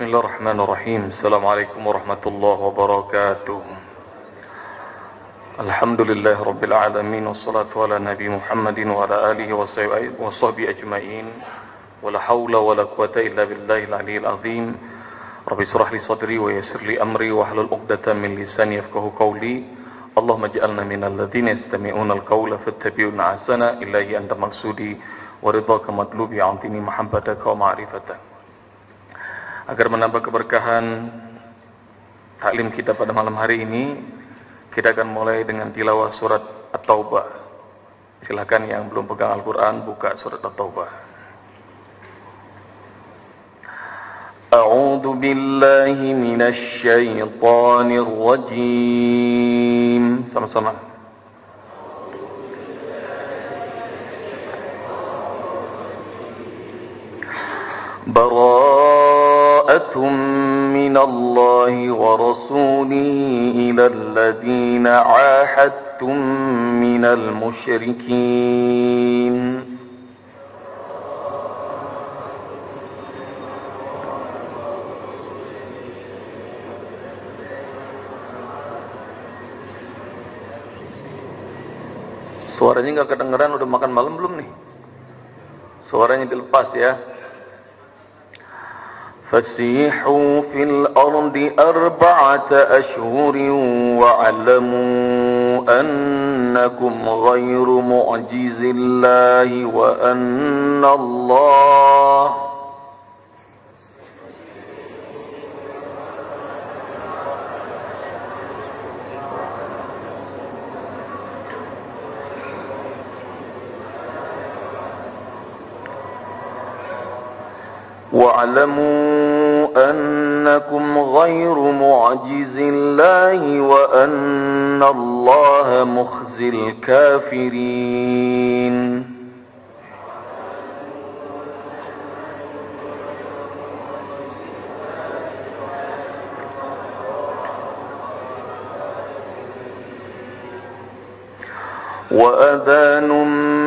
بسم الله الرحمن الرحيم السلام عليكم ورحمة الله وبركاته الحمد لله رب العالمين والصلاة على نبي محمد وعلى آله وصحبه أجمعين ولا حول ولا قوة إلا بالله العلي العظيم رب اشرح لي صدري ويسر لي أمري واحلل عقدة من لساني يفقه قولي اللهم اجعلنا من الذين يستمعون القول فاتبعون أحسنه إلهي أنت مقصودي ورضاك مطلوبي أعطني محبتك ومعرفتك agar menambah keberkahan taklim kita pada malam hari ini kita akan mulai dengan tilawah surat At-Taubah silakan yang belum pegang Al-Quran buka surat At-Taubah أعوذ بالله من الشيطان الرجيم sama-sama براءة من الله ورسوله إلى الذين عاهدتم من المشركين Suaranya nggak kedengeran udah makan malam belum nih? Suaranya dilepas ya. فسيحوا في الأرض أربعة أشهر واعلموا أنكم غير معجز الله وأن الله واعلموا أنكم غير معجز الله وأن الله مخزي الكافرين. وأذان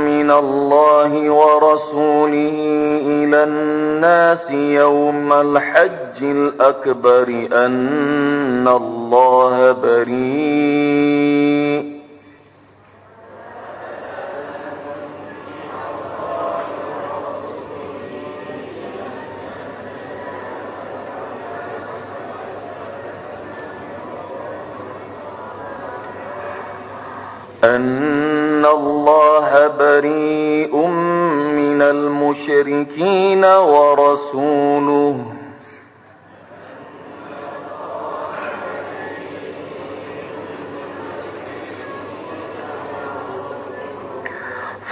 من الله ورسوله إلى الناس يوم الحج الأكبر أن الله بريء. أن الله بريء من المشركين ورسوله.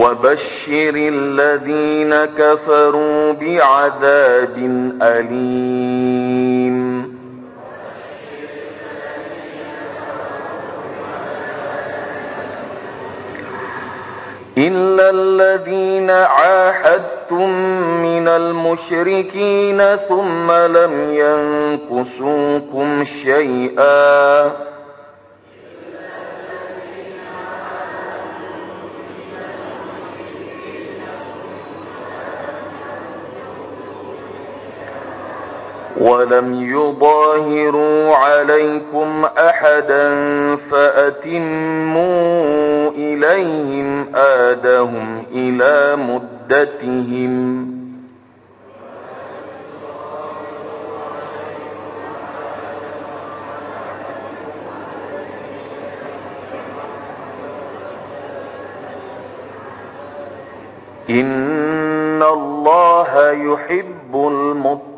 وبشر الذين كفروا بعذاب أليم. إلا الذين عاهدتم من المشركين ثم لم ينقصوكم شيئا ولم يظاهروا عليكم أحدا فأتموا إليهم آدهم إلى مدتهم. إن الله يحب المتقين.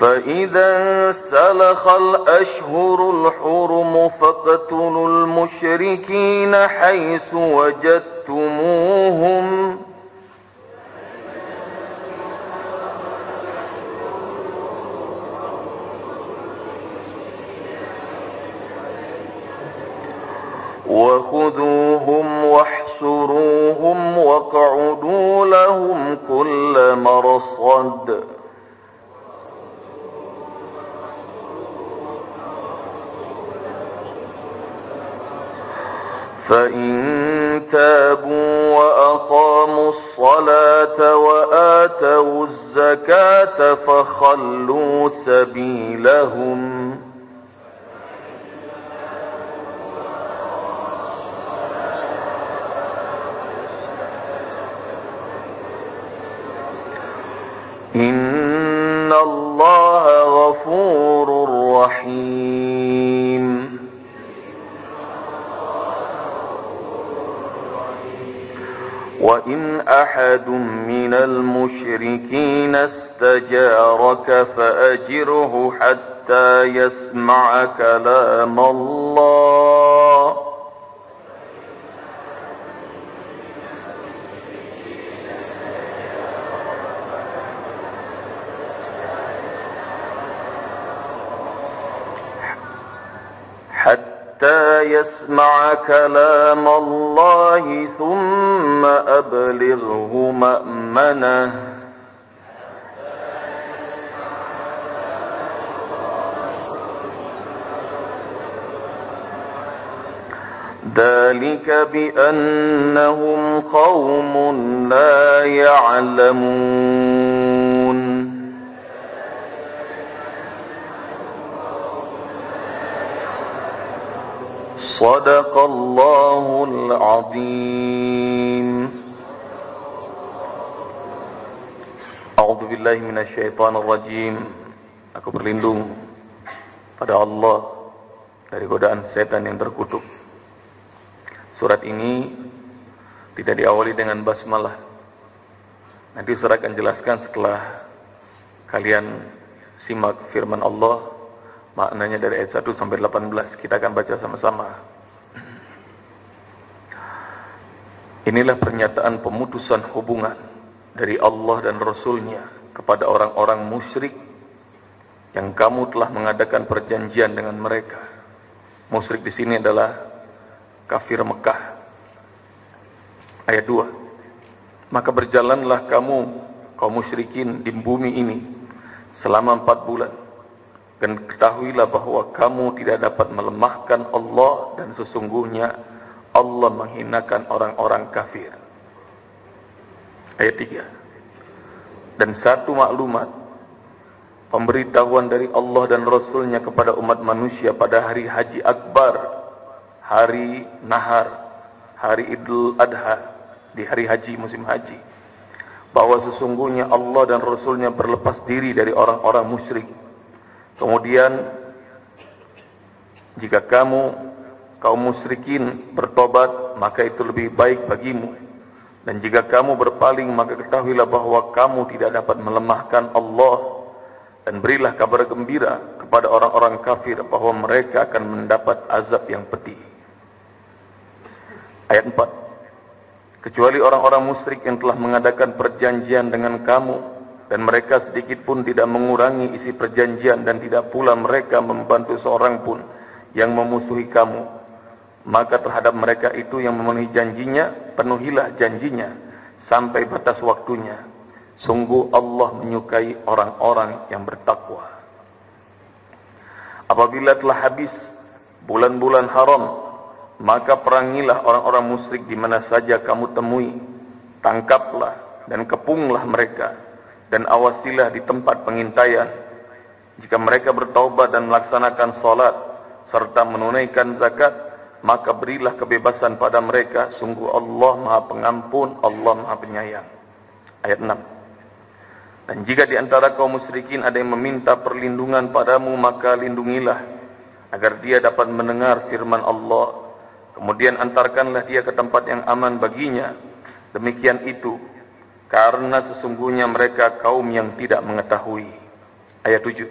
فإذا سلخ الأشهر الحرم فاقتلوا المشركين حيث وجدتموهم واحشروهم واقعدوا لهم كل مرصد. فإن تابوا وأقاموا الصلاة وآتوا الزكاة فخلوا سبيلهم. إن الله غفور رحيم وإن أحد من المشركين استجارك فأجره حتى يسمع كلام الله حتى يسمع كلام الله ثم أبلغه مأمنة. ذلك بأنهم قوم لا يعلمون. صدق الله العظيم أعوذ بالله من الشيطان الرجيم Aku berlindung pada Allah dari godaan setan yang terkutuk. Surat ini tidak diawali dengan basmalah. Nanti surat akan jelaskan setelah kalian simak firman Allah Maknanya dari ayat 1 sampai 18 kita akan baca sama-sama. Inilah pernyataan pemutusan hubungan dari Allah dan Rasulnya kepada orang-orang musyrik yang kamu telah mengadakan perjanjian dengan mereka. Musyrik di sini adalah kafir Mekah. Ayat 2. Maka berjalanlah kamu kaum musyrikin di bumi ini selama empat bulan dan ketahuilah bahwa kamu tidak dapat melemahkan Allah dan sesungguhnya Allah menghinakan orang-orang kafir. Ayat 3. Dan satu maklumat pemberitahuan dari Allah dan Rasulnya kepada umat manusia pada hari haji akbar, hari nahar, hari idul adha, di hari haji musim haji. Bahwa sesungguhnya Allah dan Rasulnya berlepas diri dari orang-orang musyrik Kemudian jika kamu kaum musyrikin bertobat maka itu lebih baik bagimu dan jika kamu berpaling maka ketahuilah bahwa kamu tidak dapat melemahkan Allah dan berilah kabar gembira kepada orang-orang kafir bahwa mereka akan mendapat azab yang pedih. Ayat 4. Kecuali orang-orang musyrik yang telah mengadakan perjanjian dengan kamu dan mereka sedikit pun tidak mengurangi isi perjanjian dan tidak pula mereka membantu seorang pun yang memusuhi kamu maka terhadap mereka itu yang memenuhi janjinya penuhilah janjinya sampai batas waktunya. Sungguh Allah menyukai orang-orang yang bertakwa. Apabila telah habis bulan-bulan haram maka perangilah orang-orang musyrik di mana saja kamu temui. Tangkaplah dan kepunglah mereka dan awasilah di tempat pengintaian. Jika mereka bertaubat dan melaksanakan salat serta menunaikan zakat, maka berilah kebebasan pada mereka. Sungguh Allah Maha Pengampun, Allah Maha Penyayang. Ayat 6. Dan jika di antara kaum musyrikin ada yang meminta perlindungan padamu, maka lindungilah agar dia dapat mendengar firman Allah. Kemudian antarkanlah dia ke tempat yang aman baginya. Demikian itu karena sesungguhnya mereka kaum yang tidak mengetahui. Ayat 7.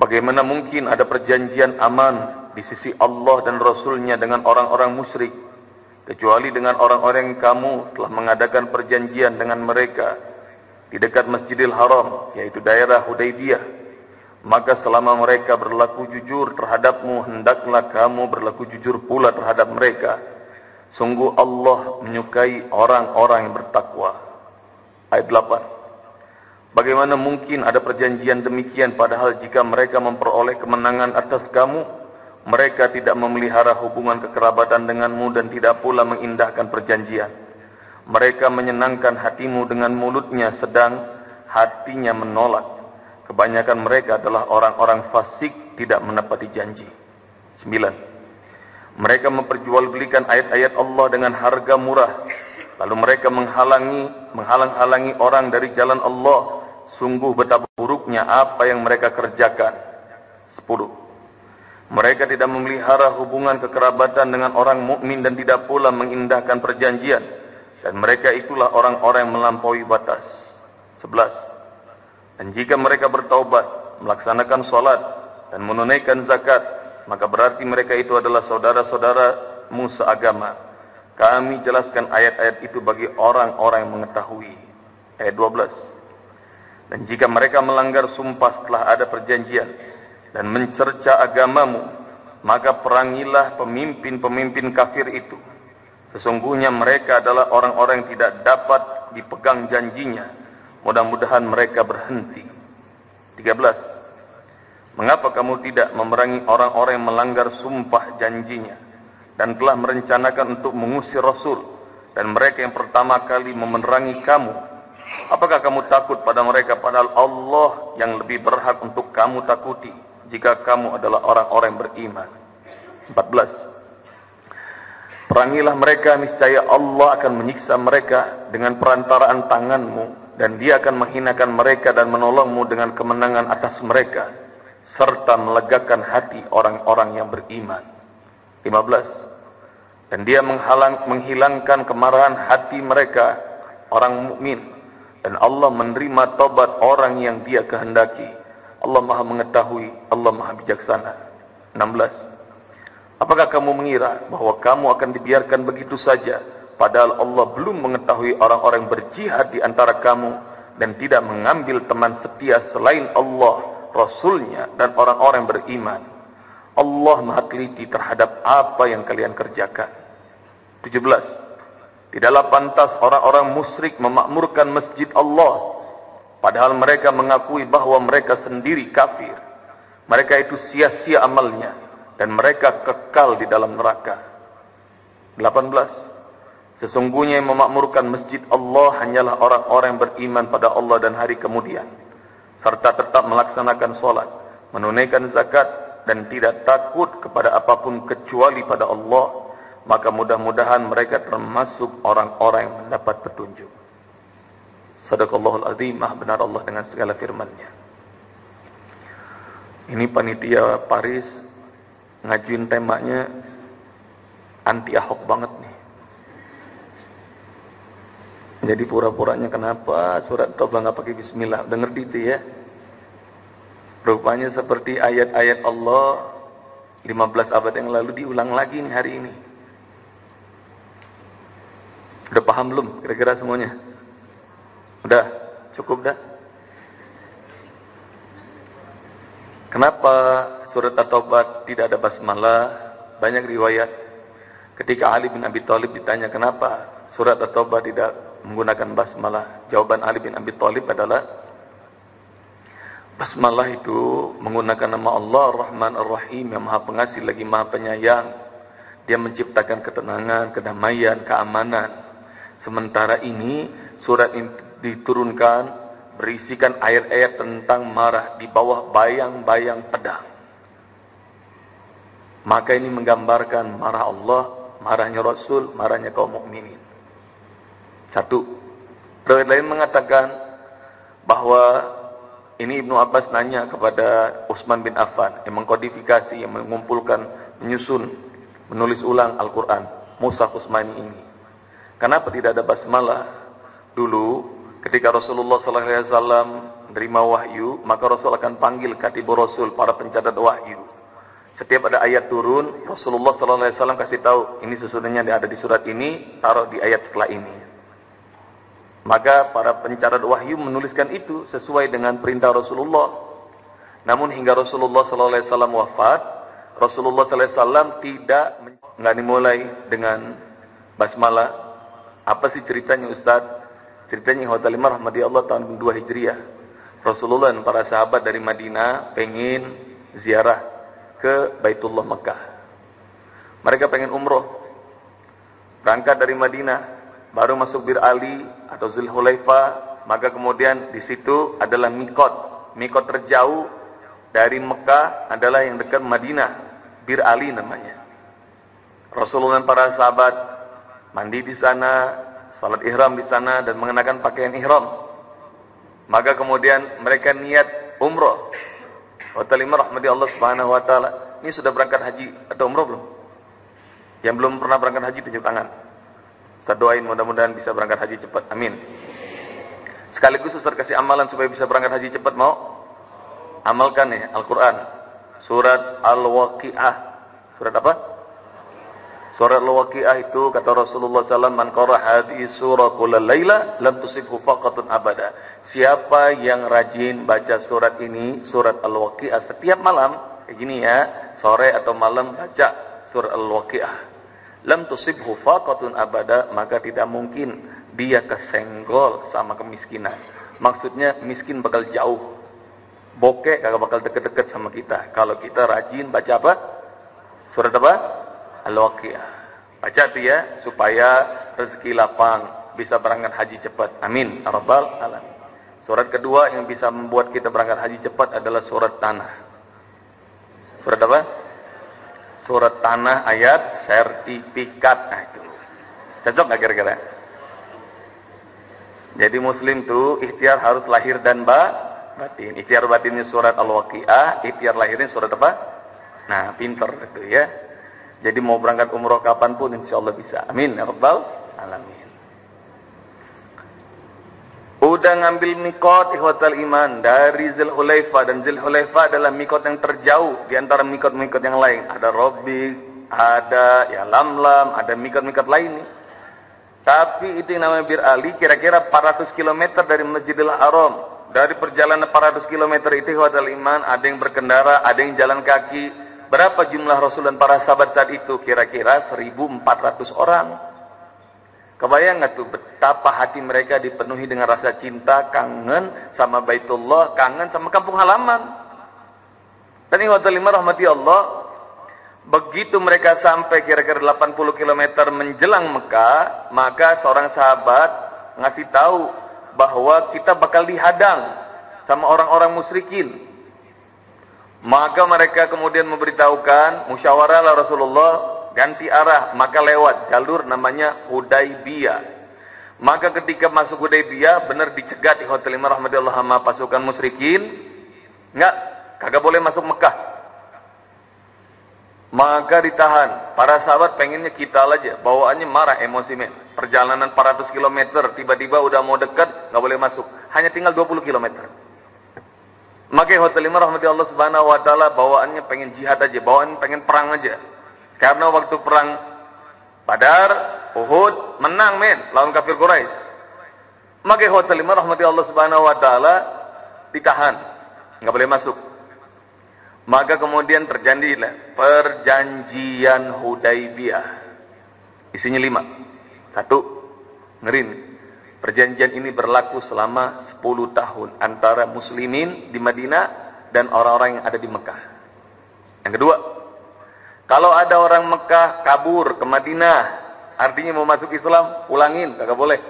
Bagaimana mungkin ada perjanjian aman di sisi Allah dan Rasulnya dengan orang-orang musyrik, kecuali dengan orang-orang yang kamu telah mengadakan perjanjian dengan mereka di dekat Masjidil Haram, yaitu daerah Hudaybiyah. Maka selama mereka berlaku jujur terhadapmu, hendaklah kamu berlaku jujur pula terhadap mereka. Sungguh Allah menyukai orang-orang yang bertakwa. Ayat 8. Bagaimana mungkin ada perjanjian demikian padahal jika mereka memperoleh kemenangan atas kamu, mereka tidak memelihara hubungan kekerabatan denganmu dan tidak pula mengindahkan perjanjian. Mereka menyenangkan hatimu dengan mulutnya sedang hatinya menolak. Kebanyakan mereka adalah orang-orang fasik tidak menepati janji. 9. Mereka memperjualbelikan ayat-ayat Allah dengan harga murah. Lalu mereka menghalangi menghalang-halangi orang dari jalan Allah. Sungguh betapa buruknya apa yang mereka kerjakan. 10. Mereka tidak memelihara hubungan kekerabatan dengan orang mukmin dan tidak pula mengindahkan perjanjian. Dan mereka itulah orang-orang yang melampaui batas. 11. Dan jika mereka bertaubat, melaksanakan solat dan menunaikan zakat, maka berarti mereka itu adalah saudara-saudara musa agama. Kami jelaskan ayat-ayat itu bagi orang-orang yang mengetahui. Ayat 12. Dan jika mereka melanggar sumpah setelah ada perjanjian dan mencerca agamamu, maka perangilah pemimpin-pemimpin kafir itu. Sesungguhnya mereka adalah orang-orang yang tidak dapat dipegang janjinya Mudah-mudahan mereka berhenti. 13. Mengapa kamu tidak memerangi orang-orang yang melanggar sumpah janjinya dan telah merencanakan untuk mengusir Rasul dan mereka yang pertama kali memerangi kamu? Apakah kamu takut pada mereka padahal Allah yang lebih berhak untuk kamu takuti jika kamu adalah orang-orang beriman? 14. Perangilah mereka niscaya Allah akan menyiksa mereka dengan perantaraan tanganmu dan dia akan menghinakan mereka dan menolongmu dengan kemenangan atas mereka serta melegakan hati orang-orang yang beriman 15 dan dia menghalang menghilangkan kemarahan hati mereka orang mukmin dan Allah menerima tobat orang yang dia kehendaki Allah Maha mengetahui Allah Maha bijaksana 16 apakah kamu mengira bahwa kamu akan dibiarkan begitu saja Padahal Allah belum mengetahui orang-orang berjihad di antara kamu dan tidak mengambil teman setia selain Allah, Rasulnya dan orang-orang beriman. Allah maha teliti terhadap apa yang kalian kerjakan. 17. Tidaklah pantas orang-orang musyrik memakmurkan masjid Allah. Padahal mereka mengakui bahwa mereka sendiri kafir. Mereka itu sia-sia amalnya. Dan mereka kekal di dalam neraka. 18. Sesungguhnya yang memakmurkan masjid Allah hanyalah orang-orang beriman pada Allah dan hari kemudian. Serta tetap melaksanakan solat, menunaikan zakat, dan tidak takut kepada apapun kecuali pada Allah. Maka mudah-mudahan mereka termasuk orang-orang yang mendapat petunjuk. Sadaqallahul azim, maha benar Allah dengan segala firman-Nya. Ini panitia Paris ngajuin temanya anti Ahok banget nih. Jadi pura-puranya kenapa surat Taubah nggak pakai Bismillah? Ngerti itu ya? Rupanya seperti ayat-ayat Allah 15 abad yang lalu diulang lagi nih hari ini. Udah paham belum kira-kira semuanya? Udah? Cukup dah? Kenapa surat At-Taubah tidak ada basmalah? Banyak riwayat. Ketika Ali bin Abi Thalib ditanya kenapa surat At-Taubah tidak menggunakan basmalah. Jawaban Ali bin Abi Thalib adalah basmalah itu menggunakan nama Allah Rahman Ar-Rahim yang Maha Pengasih lagi Maha Penyayang. Dia menciptakan ketenangan, kedamaian, keamanan. Sementara ini surat diturunkan berisikan ayat-ayat tentang marah di bawah bayang-bayang pedang. Maka ini menggambarkan marah Allah, marahnya Rasul, marahnya kaum mukminin. Satu. Riwayat lain mengatakan bahwa ini Ibnu Abbas nanya kepada Utsman bin Affan yang mengkodifikasi, yang mengumpulkan, menyusun, menulis ulang Al-Quran, Musa Utsmani ini. Kenapa tidak ada basmalah? Dulu ketika Rasulullah SAW menerima wahyu, maka Rasul akan panggil katibu Rasul, para pencatat wahyu. Setiap ada ayat turun, Rasulullah SAW kasih tahu, ini susunannya ada di surat ini, taruh di ayat setelah ini. Maka para pencatat wahyu menuliskan itu sesuai dengan perintah Rasulullah. Namun hingga Rasulullah SAW wafat, Rasulullah SAW tidak nggak dimulai dengan basmalah. Apa sih ceritanya Ustaz? Ceritanya Khotalimah rahmati Allah tahun 2 Hijriah. Rasulullah dan para sahabat dari Madinah pengen ziarah ke Baitullah Mekah. Mereka pengen umroh. Berangkat dari Madinah, baru masuk Bir Ali atau Zulhulaifa, maka kemudian di situ adalah mikot. Mikot terjauh dari Mekah adalah yang dekat Madinah, Bir Ali namanya. Rasulullah dan para sahabat mandi di sana, salat ihram di sana dan mengenakan pakaian ihram. Maka kemudian mereka niat umroh. Wa talimah rahmati Allah Subhanahu wa taala. Ini sudah berangkat haji atau umroh belum? Yang belum pernah berangkat haji tunjuk tangan. Saya doain mudah-mudahan bisa berangkat haji cepat. Amin. Sekaligus Ustaz kasih amalan supaya bisa berangkat haji cepat mau? Amalkan ya Al-Qur'an. Surat Al-Waqiah. Surat apa? Surat Al-Waqiah itu kata Rasulullah SAW, "Man qara hadhihi surah kullal laila lam tusibhu faqatun abada." Siapa yang rajin baca surat ini, surat Al-Waqiah setiap malam, kayak gini ya, sore atau malam baca surat Al-Waqiah. Lam tusibhu faqatun abada maka tidak mungkin dia kesenggol sama kemiskinan. Maksudnya miskin bakal jauh. Bokeh kagak bakal deket-deket sama kita. Kalau kita rajin baca apa? Surat apa al-waqiah baca dia ya supaya rezeki lapang bisa berangkat haji cepat. Amin. Ya rabbal alamin. Surat kedua yang bisa membuat kita berangkat haji cepat adalah surat tanah. Surat apa? Surat tanah ayat sertifikat. Nah itu. Cocok gak kira-kira? Jadi muslim tuh ikhtiar harus lahir dan ba batin. Ikhtiar batinnya surat al-waqi'ah ikhtiar lahirnya surat apa? Nah pinter itu ya jadi mau berangkat umroh kapan pun insya Allah bisa amin ya rabbal alamin Udah ngambil mikot ikhwatal iman dari Zulhulaifa dan Zulhulaifa adalah mikot yang terjauh di antara mikot-mikot yang lain. Ada Robi, ada ya Lamlam, ada mikot-mikot lain nih. Tapi itu yang namanya Bir Ali kira-kira 400 km dari Masjidil Haram. Dari perjalanan 400 km itu ikhwatal iman ada yang berkendara, ada yang jalan kaki. Berapa jumlah Rasul dan para sahabat saat itu? Kira-kira 1400 orang. Kebayang nggak tuh betapa hati mereka dipenuhi dengan rasa cinta, kangen sama Baitullah, kangen sama kampung halaman. Dan ini lima rahmati Allah, begitu mereka sampai kira-kira 80 km menjelang Mekah, maka seorang sahabat ngasih tahu bahwa kita bakal dihadang sama orang-orang musyrikin. Maka mereka kemudian memberitahukan musyawarah Rasulullah ganti arah maka lewat jalur namanya Hudaybiyah. Maka ketika masuk Hudaybiyah benar dicegat di Hotel Imam rahmatullah sama pasukan musyrikin. Enggak kagak boleh masuk Mekah. Maka ditahan. Para sahabat pengennya kita aja bawaannya marah emosi men. Perjalanan 400 km tiba-tiba udah mau dekat nggak boleh masuk. Hanya tinggal 20 km maka Hotel Imam rahmatullah subhanahu wa taala bawaannya pengen jihad aja bawaan pengen perang aja karena waktu perang Badar, Uhud, menang men lawan kafir Quraisy. Maka hotel lima rahmati Allah Subhanahu wa taala ditahan, nggak boleh masuk. Maka kemudian terjadilah perjanjian Hudaybiyah. Isinya lima. Satu, ngerin. Perjanjian ini berlaku selama 10 tahun antara muslimin di Madinah dan orang-orang yang ada di Mekah. Yang kedua, kalau ada orang Mekah kabur ke Madinah, artinya mau masuk Islam, pulangin, kagak boleh.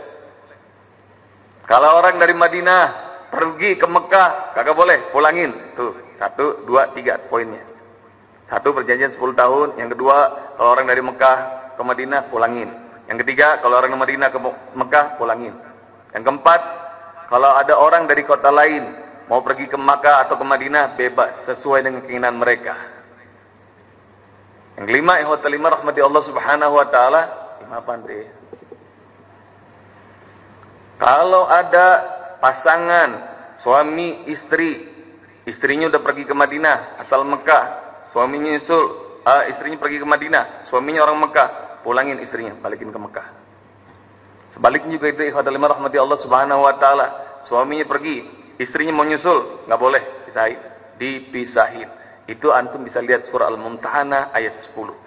Kalau orang dari Madinah pergi ke Mekah, kagak boleh, pulangin. Tuh, satu, dua, tiga poinnya. Satu perjanjian 10 tahun, yang kedua kalau orang dari Mekah ke Madinah pulangin. Yang ketiga kalau orang Madinah ke Mekah pulangin. Yang keempat kalau ada orang dari kota lain mau pergi ke Mekah atau ke Madinah bebas sesuai dengan keinginan mereka. Yang kelima, yang lima rahmati Allah subhanahu wa ta'ala. Lima? Kalau ada pasangan, suami, istri. Istrinya udah pergi ke Madinah, asal Mekah. Suaminya nyusul, uh, istrinya pergi ke Madinah. Suaminya orang Mekah. Pulangin istrinya, balikin ke Mekah. Sebaliknya juga itu lima rahmati Allah subhanahu wa ta'ala. Suaminya pergi, istrinya mau nyusul, nggak boleh, dipisahin. Dipisahin. Itu antum bisa lihat surah Al-Mumtahana ayat 10.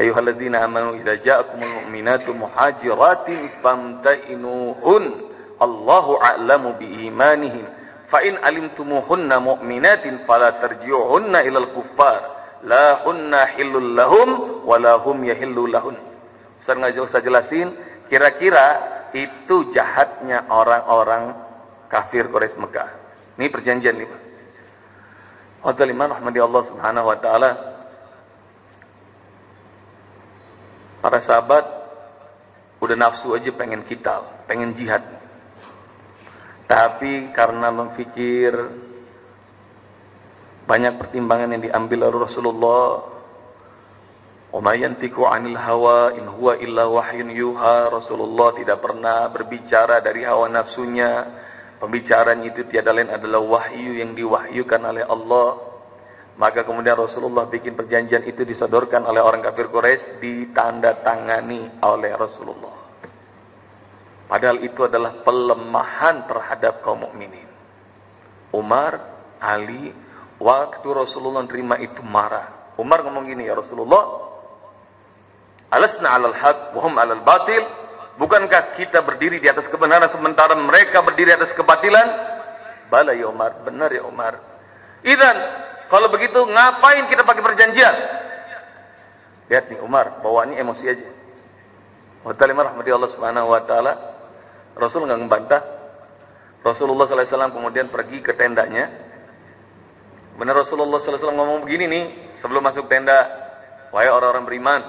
Ayyuhalladzina amanu idza ja'akumul mu'minatu muhajiratin famta'inuhun Allahu a'lamu biimanihin fa alimtumuhunna mu'minatin fala ilal kuffar la hunna hillul lahum wa la hum yahillu lahun. Ustaz saya jelasin kira-kira itu jahatnya orang-orang kafir Quraisy Mekah. Ini perjanjian nih. Hotel iman rahmati Allah subhanahu wa ta'ala Para sahabat udah nafsu aja pengen kita, pengen jihad. Tapi karena memikir banyak pertimbangan yang diambil oleh Rasulullah Umayyantiku anil hawa in huwa illa wahyun yuha Rasulullah tidak pernah berbicara dari hawa nafsunya Pembicaraan itu tiada lain adalah wahyu yang diwahyukan oleh Allah maka kemudian Rasulullah bikin perjanjian itu disodorkan oleh orang kafir Quraisy ditandatangani oleh Rasulullah. Padahal itu adalah pelemahan terhadap kaum mukminin. Umar, Ali, waktu Rasulullah terima itu marah. Umar ngomong gini, ya Rasulullah, alasna alal haq, wahum alal batil. Bukankah kita berdiri di atas kebenaran sementara mereka berdiri atas kebatilan? Bala ya Umar, benar ya Umar. Idan kalau begitu ngapain kita pakai perjanjian? Lihat nih Umar, bawaannya emosi aja. Wa rahmati Allah subhanahu wa ta'ala. Rasul nggak ngebantah. Rasulullah SAW kemudian pergi ke tendanya. Benar Rasulullah SAW ngomong begini nih, sebelum masuk tenda. Wahai orang-orang beriman.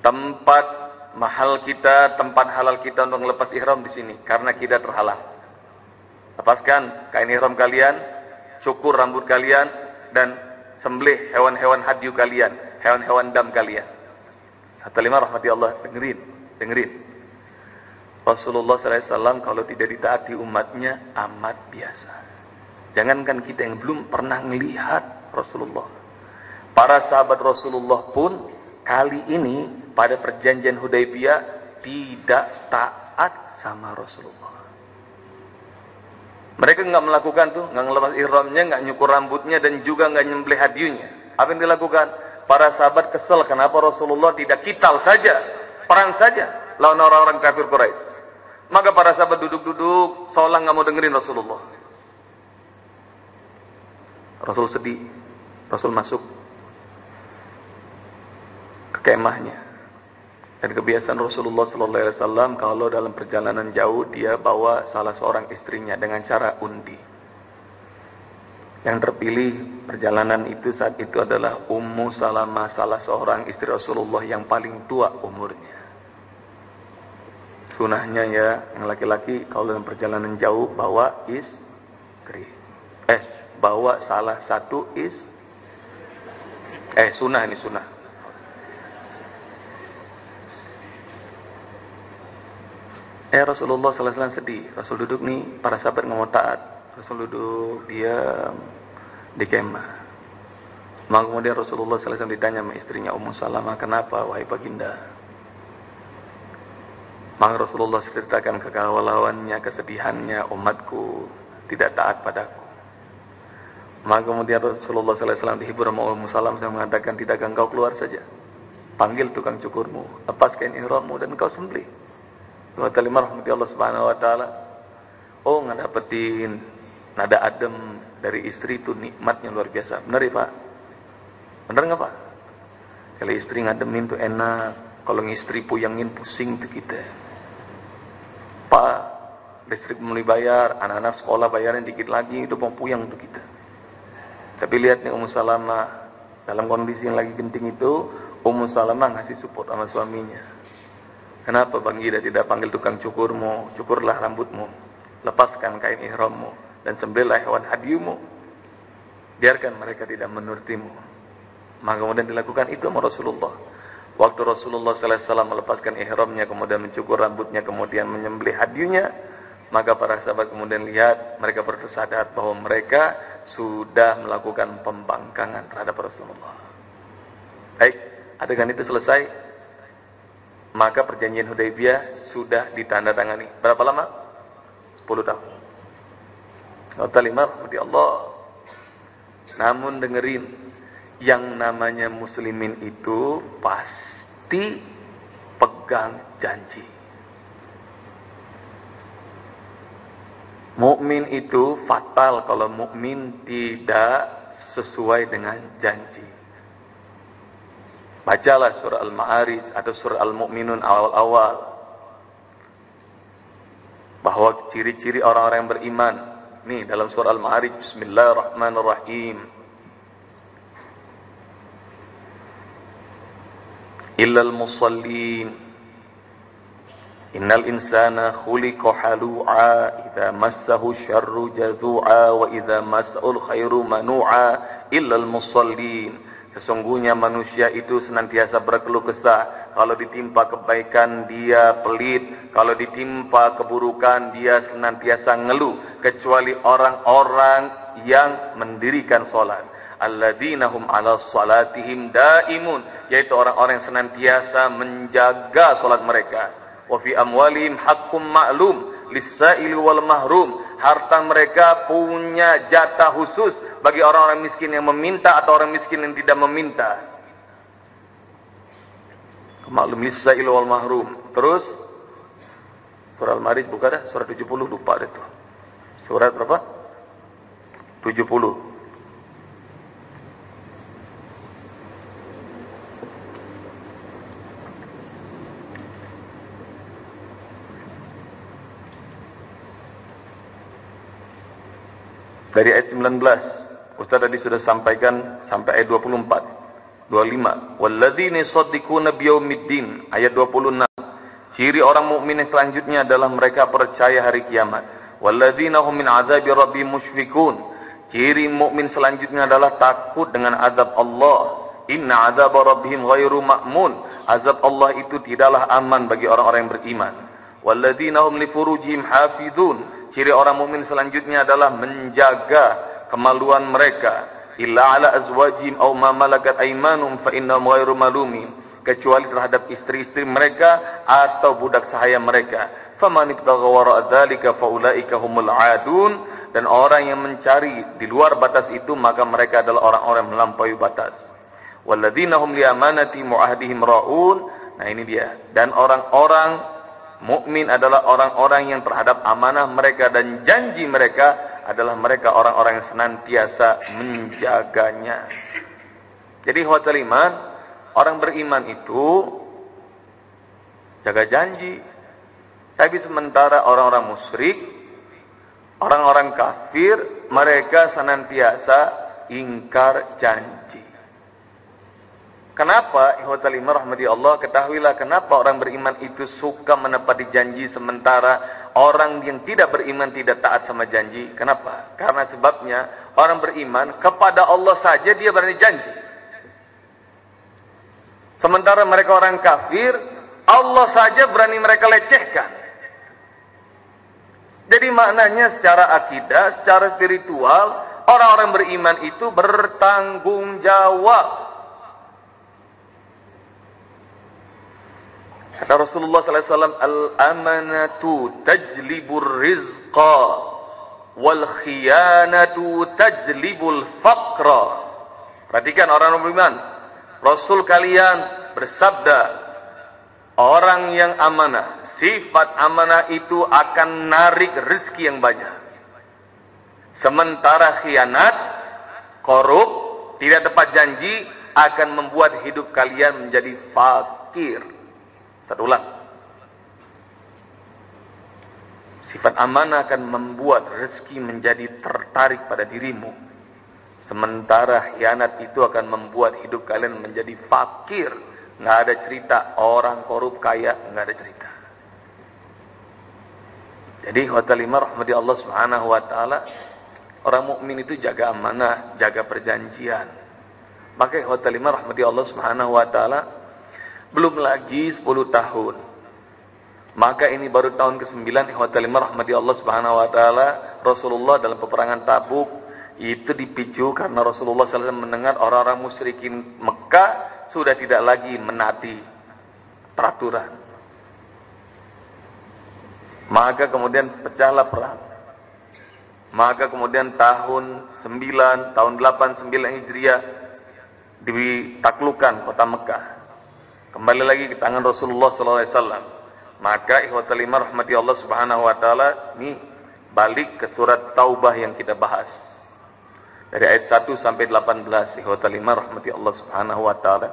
Tempat mahal kita, tempat halal kita untuk melepas ihram di sini. Karena kita terhalang. Lepaskan kain ihram kalian, cukur rambut kalian dan sembelih hewan-hewan hadyu kalian, hewan-hewan dam kalian. Hatta lima rahmati Allah, dengerin, dengerin. Rasulullah SAW kalau tidak ditaati umatnya amat biasa. Jangankan kita yang belum pernah melihat Rasulullah. Para sahabat Rasulullah pun kali ini pada perjanjian Hudaybiyah tidak taat sama Rasulullah. Mereka nggak melakukan tuh, nggak ngelepas ihramnya, nggak nyukur rambutnya dan juga nggak nyembelih hadiunya. Apa yang dilakukan? Para sahabat kesel kenapa Rasulullah tidak kital saja, perang saja lawan orang-orang kafir Quraisy. Maka para sahabat duduk-duduk, seolah nggak mau dengerin Rasulullah. Rasul sedih. Rasul masuk ke kemahnya. Dan kebiasaan Rasulullah Sallallahu Alaihi Wasallam kalau dalam perjalanan jauh dia bawa salah seorang istrinya dengan cara undi. Yang terpilih perjalanan itu saat itu adalah Ummu Salamah salah seorang istri Rasulullah yang paling tua umurnya. Sunahnya ya yang laki-laki kalau dalam perjalanan jauh bawa istri. Bawa salah satu is eh sunah ini sunah Eh Rasulullah SAW sedih. Rasul duduk nih, para sahabat nggak mau taat. Rasul duduk dia di kemah. Maka kemudian Rasulullah SAW ditanya sama istrinya Ummu Salamah, kenapa wahai baginda? Maka Rasulullah ceritakan kekawalawannya, kesedihannya, umatku tidak taat padaku. Maka kemudian Rasulullah SAW dihibur sama Ummu Salamah dan mengatakan, tidak engkau keluar saja. Panggil tukang cukurmu, lepas kain ihrammu dan kau sembelih wa taala rahmati Allah Subhanahu wa taala. Oh, dapetin nada adem dari istri itu nikmatnya luar biasa. Benar ya, Pak? Benar enggak, Pak? Kalau istri ngademin tuh enak, kalau istri puyangin pusing tuh kita. Pak, listrik mulai bayar, anak-anak sekolah bayarin dikit lagi, itu mau puyang tuh kita. Tapi lihat nih Ummu Salamah, dalam kondisi yang lagi genting itu, Ummu Salamah ngasih support sama suaminya Kenapa Bang Gida tidak panggil tukang cukurmu? Cukurlah rambutmu. Lepaskan kain ihrammu. Dan sembelih hewan hadiumu. Biarkan mereka tidak menurutimu. Maka kemudian dilakukan itu sama Rasulullah. Waktu Rasulullah SAW melepaskan ihramnya, kemudian mencukur rambutnya, kemudian menyembelih hadiunya, maka para sahabat kemudian lihat, mereka bersadar bahwa mereka sudah melakukan pembangkangan terhadap Rasulullah. Baik, adegan itu selesai, maka perjanjian Hudaybiyah sudah ditandatangani. Berapa lama? 10 tahun. Nota lima, Allah. Namun dengerin, Yang namanya muslimin itu pasti pegang janji. Mukmin itu fatal kalau mukmin tidak sesuai dengan janji. Bacalah surah Al-Ma'arij atau surah Al-Mu'minun awal-awal. Bahwa ciri-ciri orang-orang yang beriman. Nih dalam surah Al-Ma'arij. Bismillahirrahmanirrahim. Illal musallin Innal insana khuliqa halu'a idza massahu syarru jazua wa idza mas'ul khairu manu'a illal musallin. Sesungguhnya manusia itu senantiasa berkeluh kesah. Kalau ditimpa kebaikan dia pelit, kalau ditimpa keburukan dia senantiasa ngeluh kecuali orang-orang yang mendirikan salat. Alladzina hum 'ala salatihim daimun, yaitu orang-orang yang senantiasa menjaga salat mereka wa fi amwalihim haqqum ma'lum lis-sa'ili wal mahrum. Harta mereka punya jatah khusus bagi orang-orang miskin yang meminta atau orang miskin yang tidak meminta. Maklum lis-sa'ili wal mahrum. Terus surah al-marij buka dah surah 70 lupa itu surat berapa? 70 dari ayat 19 Ustaz tadi sudah sampaikan sampai ayat 24 25 walladzina yusaddiquna biyaumiddin ayat 26 ciri orang mukmin yang selanjutnya adalah mereka percaya hari kiamat. Walladzina hum min azabi rabbihim musyfiqun. Ciri mukmin selanjutnya adalah takut dengan azab Allah. Inna azab rabbihim ghairu ma'mun. Azab Allah itu tidaklah aman bagi orang-orang yang beriman. Walladzina hum li furujihim hafizun Ciri orang mukmin selanjutnya adalah menjaga kemaluan mereka. Illa ala azwajim aw ma malakat aymanum fa innahum ghairu malumin. Kecuali terhadap istri-istri mereka atau budak sahaya mereka. Faman ibtagha wara'a dzalika fa ulaika humul adun dan orang yang mencari di luar batas itu maka mereka adalah orang-orang melampaui batas. Walladzina hum li amanati mu'ahdihim raun. Nah ini dia. Dan orang-orang Mukmin adalah orang-orang yang terhadap amanah mereka dan janji mereka adalah mereka orang-orang yang senantiasa menjaganya. Jadi hotel iman, orang beriman itu jaga janji. Tapi sementara orang-orang musyrik, orang-orang kafir, mereka senantiasa ingkar janji. Kenapa ihwatal iman rahmati Allah ketahuilah kenapa orang beriman itu suka menepati janji sementara orang yang tidak beriman tidak taat sama janji. Kenapa? Karena sebabnya orang beriman kepada Allah saja dia berani janji. Sementara mereka orang kafir, Allah saja berani mereka lecehkan. Jadi maknanya secara akidah, secara spiritual, orang-orang beriman itu bertanggung jawab Kata Rasulullah SAW, Al-amanatu tajlibur rizqa, wal khiyanatu tajlibul faqra. Perhatikan orang beriman. Rasul kalian bersabda, orang yang amanah, sifat amanah itu akan narik rezeki yang banyak. Sementara khianat, korup, tidak tepat janji, akan membuat hidup kalian menjadi fakir. Satu ulang. Sifat amanah akan membuat rezeki menjadi tertarik pada dirimu. Sementara hianat itu akan membuat hidup kalian menjadi fakir. Nggak ada cerita orang korup kaya, nggak ada cerita. Jadi hotel lima rahmati Allah subhanahu wa ta'ala. Orang mukmin itu jaga amanah, jaga perjanjian. Maka lima rahmati Allah subhanahu wa ta'ala belum lagi 10 tahun. Maka ini baru tahun ke-9 Hotel rahmati Allah Subhanahu wa taala Rasulullah dalam peperangan Tabuk itu dipicu karena Rasulullah SAW mendengar orang-orang musyrikin Mekah sudah tidak lagi menati peraturan. Maka kemudian pecahlah perang. Maka kemudian tahun 9, tahun 8, 9 Hijriah ditaklukkan kota Mekah. Kembali lagi ke tangan Rasulullah SAW. Maka ikhwatal iman rahmati Allah subhanahu wa ta'ala ini balik ke surat Taubah yang kita bahas. Dari ayat 1 sampai 18 ikhwatal iman rahmati Allah subhanahu wa ta'ala.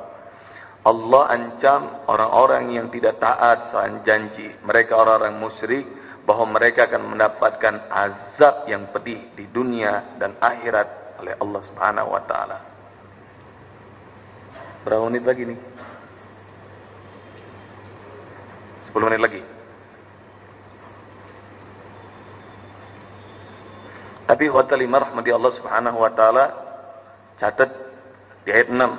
Allah ancam orang-orang yang tidak taat saat janji. Mereka orang-orang musyrik bahwa mereka akan mendapatkan azab yang pedih di dunia dan akhirat oleh Allah Subhanahu wa taala. Berapa menit lagi nih? 10 menit lagi. Tapi hotel lima rahmati Allah Subhanahu wa taala catat di ayat 6,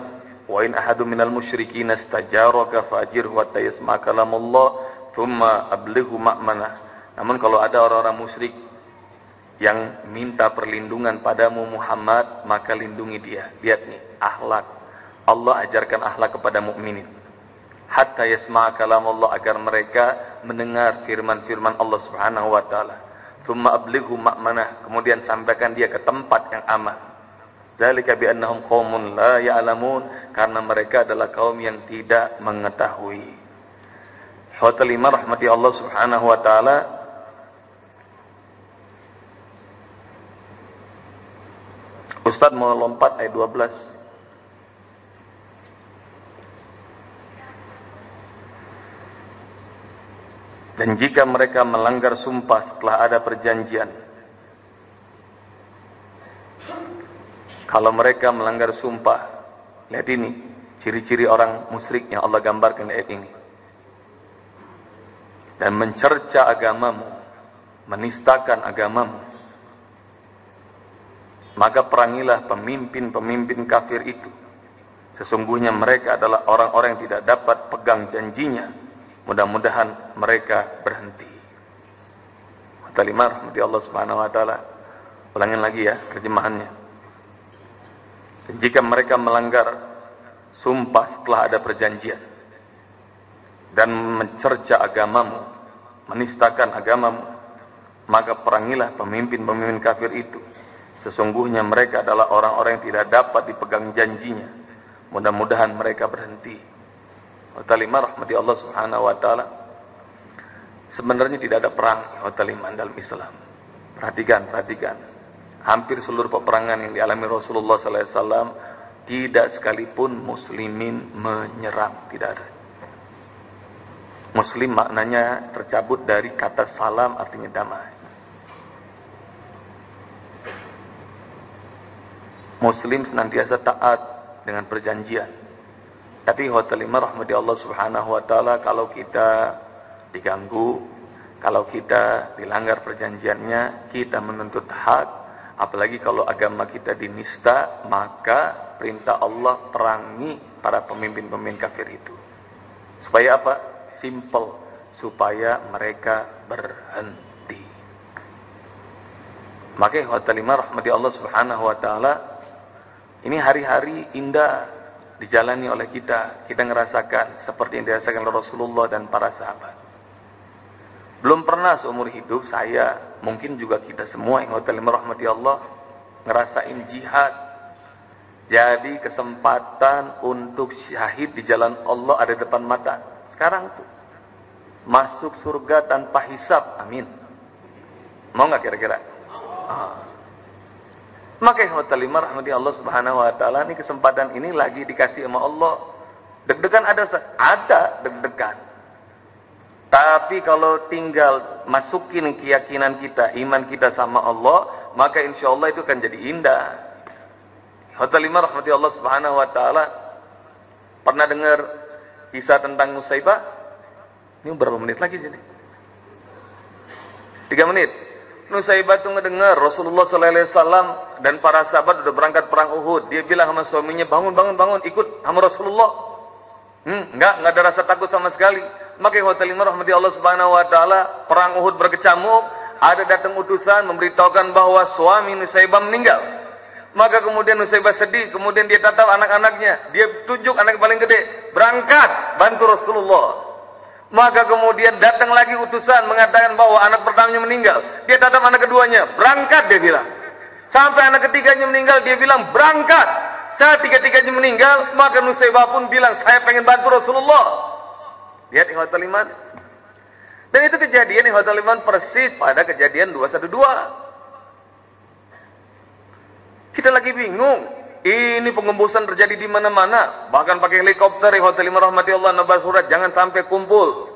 "Wa in ahadu minal musyrikin istajaraka fajirhu wa tayasma kalamullah thumma ablighu ma'manah." Namun kalau ada orang-orang musyrik yang minta perlindungan padamu Muhammad, maka lindungi dia. Lihat nih, akhlak. Allah ajarkan akhlak kepada mukminin. Hatta yasma'a kalam Allah agar mereka mendengar firman-firman Allah Subhanahu wa taala. Thumma ablighu ma'manah, kemudian sampaikan dia ke tempat yang aman. Zalika bi annahum qaumun la ya'lamun karena mereka adalah kaum yang tidak mengetahui. Hotel lima rahmati Allah Subhanahu wa taala Ustaz mau lompat ayat 12. Dan jika mereka melanggar sumpah setelah ada perjanjian. Kalau mereka melanggar sumpah, lihat ini, ciri-ciri orang musyrik yang Allah gambarkan ayat ini. Dan mencerca agamamu, menistakan agamamu, maka perangilah pemimpin-pemimpin kafir itu. Sesungguhnya mereka adalah orang-orang yang tidak dapat pegang janjinya. Mudah-mudahan mereka berhenti. Talimah rahmati Allah Subhanahu wa taala. Ulangin lagi ya terjemahannya. Dan jika mereka melanggar sumpah setelah ada perjanjian dan mencerca agamamu, menistakan agamamu, maka perangilah pemimpin-pemimpin kafir itu Sesungguhnya mereka adalah orang-orang yang tidak dapat dipegang janjinya. Mudah-mudahan mereka berhenti. Watalimah rahmati Allah subhanahu wa ta'ala. Sebenarnya tidak ada perang watalimah dalam Islam. Perhatikan, perhatikan. Hampir seluruh peperangan yang dialami Rasulullah SAW tidak sekalipun muslimin menyerang. Tidak ada. Muslim maknanya tercabut dari kata salam artinya damai. muslim senantiasa taat dengan perjanjian. Tapi hotel lima rahmati Allah subhanahu wa ta'ala kalau kita diganggu, kalau kita dilanggar perjanjiannya, kita menuntut hak, apalagi kalau agama kita dinista, maka perintah Allah perangi para pemimpin-pemimpin kafir itu. Supaya apa? Simple, supaya mereka berhenti. Maka hotel lima rahmati Allah subhanahu wa ta'ala ini hari-hari indah dijalani oleh kita. Kita ngerasakan seperti yang dirasakan oleh Rasulullah dan para sahabat. Belum pernah seumur hidup saya, mungkin juga kita semua yang hotel merahmati Allah, ngerasain jihad. Jadi kesempatan untuk syahid di jalan Allah ada depan mata. Sekarang tuh. Masuk surga tanpa hisap. Amin. Mau nggak kira-kira? Ah. Maka ikhwatal lima rahmati Allah subhanahu wa ta'ala ini kesempatan ini lagi dikasih sama Allah. Deg-degan ada, ada deg-degan. Tapi kalau tinggal masukin keyakinan kita, iman kita sama Allah, maka insya Allah itu akan jadi indah. Hotel lima rahmati Allah subhanahu wa ta'ala. Pernah dengar kisah tentang Nusaibah? Ini berapa menit lagi sini? Tiga menit. Nusaibah itu ngedengar Rasulullah sallallahu alaihi dan para sahabat sudah berangkat perang Uhud. Dia bilang sama suaminya, "Bangun, bangun, bangun, ikut sama Rasulullah." Hmm, enggak, enggak ada rasa takut sama sekali. Maka hotel lima rahmati Allah Subhanahu wa taala, perang Uhud berkecamuk, ada datang utusan memberitahukan bahwa suami Nusaibah meninggal. Maka kemudian Nusaibah sedih, kemudian dia tatap anak-anaknya, dia tunjuk anak paling gede, berangkat bantu Rasulullah. Maka kemudian datang lagi utusan mengatakan bahwa anak pertamanya meninggal. Dia tatap anak keduanya, berangkat dia bilang. Sampai anak ketiganya meninggal, dia bilang berangkat. Saat tiga-tiganya meninggal, maka Nusaybah pun bilang, saya pengen bantu Rasulullah. Lihat ikhwatul iman. Dan itu kejadian ikhwatul iman persis pada kejadian 212. Kita lagi bingung. Ini pengembusan terjadi di mana-mana. Bahkan pakai helikopter ikhwatul iman rahmati Allah nabas surat jangan sampai kumpul.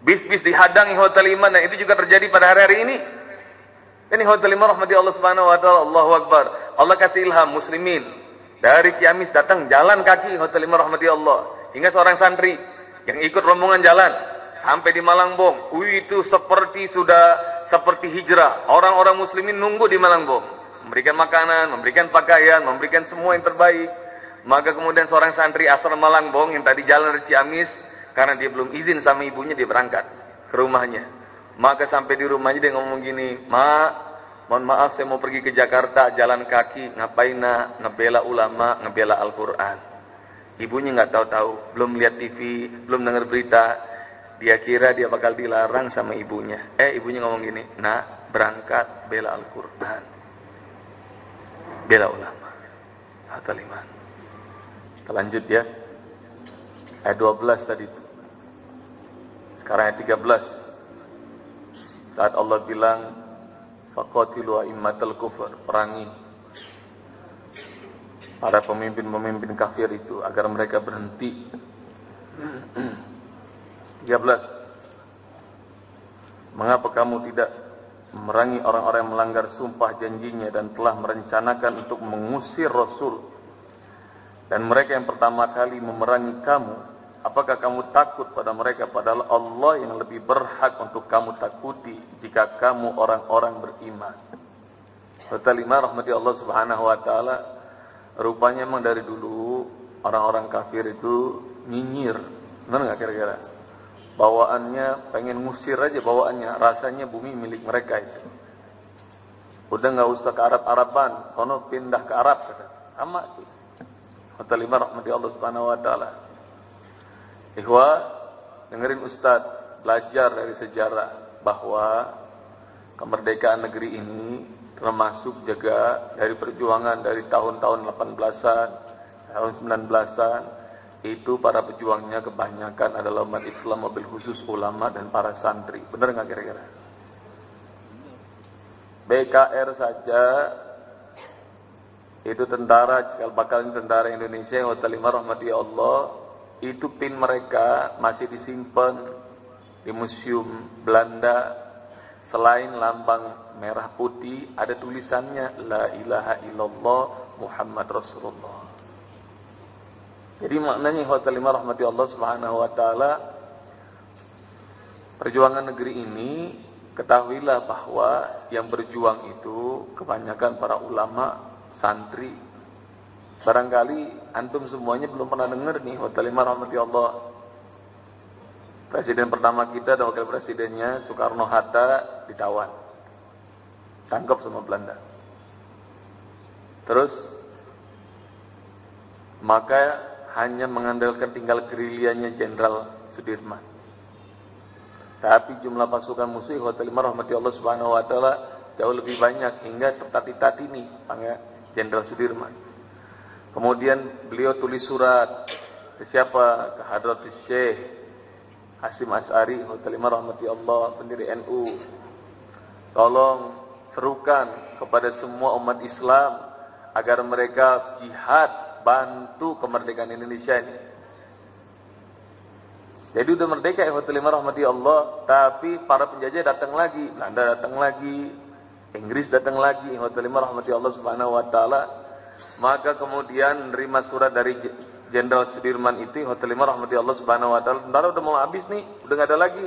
Bis-bis dihadang ikhwatul iman dan itu juga terjadi pada hari-hari ini. Ini hotel lima rahmati Allah subhanahu wa ta'ala. Allahu Akbar. Allah kasih ilham muslimin. Dari Ciamis datang jalan kaki hotel lima rahmati Allah. Hingga seorang santri yang ikut rombongan jalan. Sampai di Malangbong. Itu seperti sudah seperti hijrah. Orang-orang muslimin nunggu di Malangbong. Memberikan makanan, memberikan pakaian, memberikan semua yang terbaik. Maka kemudian seorang santri asal Malangbong yang tadi jalan dari Ciamis. Karena dia belum izin sama ibunya dia berangkat ke rumahnya. Maka sampai di rumahnya dia ngomong gini, Ma, mohon maaf saya mau pergi ke Jakarta jalan kaki, ngapain nak? Ngebela ulama, ngebela Al-Quran. Ibunya nggak tahu-tahu, belum lihat TV, belum dengar berita. Dia kira dia bakal dilarang sama ibunya. Eh ibunya ngomong gini, nak berangkat bela Al-Quran. Bela ulama. Hatta liman. Kita lanjut ya. Ayat 12 tadi itu. Sekarang ayat 13. Saat Allah bilang faqatilu a'immatal kufur, perangi para pemimpin-pemimpin kafir itu agar mereka berhenti. 13. Mengapa kamu tidak merangi orang-orang yang melanggar sumpah janjinya dan telah merencanakan untuk mengusir Rasul dan mereka yang pertama kali memerangi kamu Apakah kamu takut pada mereka padahal Allah yang lebih berhak untuk kamu takuti jika kamu orang-orang beriman. Kata lima rahmati Allah subhanahu wa ta'ala Rupanya memang dari dulu orang-orang kafir itu nyinyir Benar gak kira-kira? Bawaannya pengen ngusir aja bawaannya. Rasanya bumi milik mereka itu. Udah gak usah ke Arab-Araban Sono pindah ke Arab. Sama Kata lima rahmati Allah subhanahu wa ta'ala. Ikhwa, dengerin Ustaz, belajar dari sejarah bahwa kemerdekaan negeri ini termasuk juga dari perjuangan dari tahun-tahun 18-an, tahun 19-an, itu para pejuangnya kebanyakan adalah umat Islam mobil khusus ulama dan para santri. Benar nggak kira-kira? BKR saja itu tentara cikal bakal tentara Indonesia yang lima rahmati Allah itu pin mereka masih disimpan di museum Belanda selain lambang merah putih ada tulisannya la ilaha illallah Muhammad Rasulullah jadi maknanya hotel lima rahmati Allah subhanahu wa ta'ala perjuangan negeri ini ketahuilah bahwa yang berjuang itu kebanyakan para ulama santri Barangkali antum semuanya belum pernah dengar nih Hotel Lima Rahmati Allah. Presiden pertama kita dan wakil presidennya Soekarno Hatta ditawan. Tangkap sama Belanda. Terus maka hanya mengandalkan tinggal gerilyanya Jenderal Sudirman. Tapi jumlah pasukan musuh Hotel Rahmati Allah Subhanahu wa taala jauh lebih banyak hingga tertati-tati nih Jenderal Sudirman. Kemudian beliau tulis surat ke siapa? Ke Hadratus Syekh Hasim As'ari Hotelimah Rahmati Allah pendiri NU. Tolong serukan kepada semua umat Islam agar mereka jihad bantu kemerdekaan Indonesia ini. Jadi udah merdeka ya Hotelimah Rahmati Allah, tapi para penjajah datang lagi, Belanda datang lagi, Inggris datang lagi, Hotelimah Rahmati Allah Subhanahu wa taala maka kemudian menerima surat dari Jenderal Sudirman itu Lima rahmati Allah Subhanahu wa taala. Tentara udah mau habis nih, udah nggak ada lagi.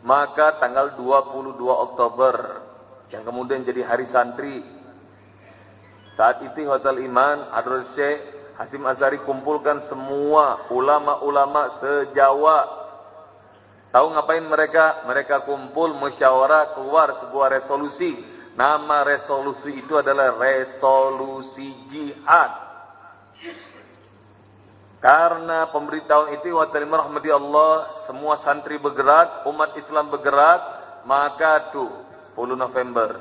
Maka tanggal 22 Oktober yang kemudian jadi hari santri. Saat itu Hotel Iman Adrul Syekh Hasim Azhari kumpulkan semua ulama-ulama sejawa. Tahu ngapain mereka? Mereka kumpul musyawarah keluar sebuah resolusi Nama resolusi itu adalah resolusi jihad. Karena pemberitahuan itu wa rahmati Allah, semua santri bergerak, umat Islam bergerak, maka tuh 10 November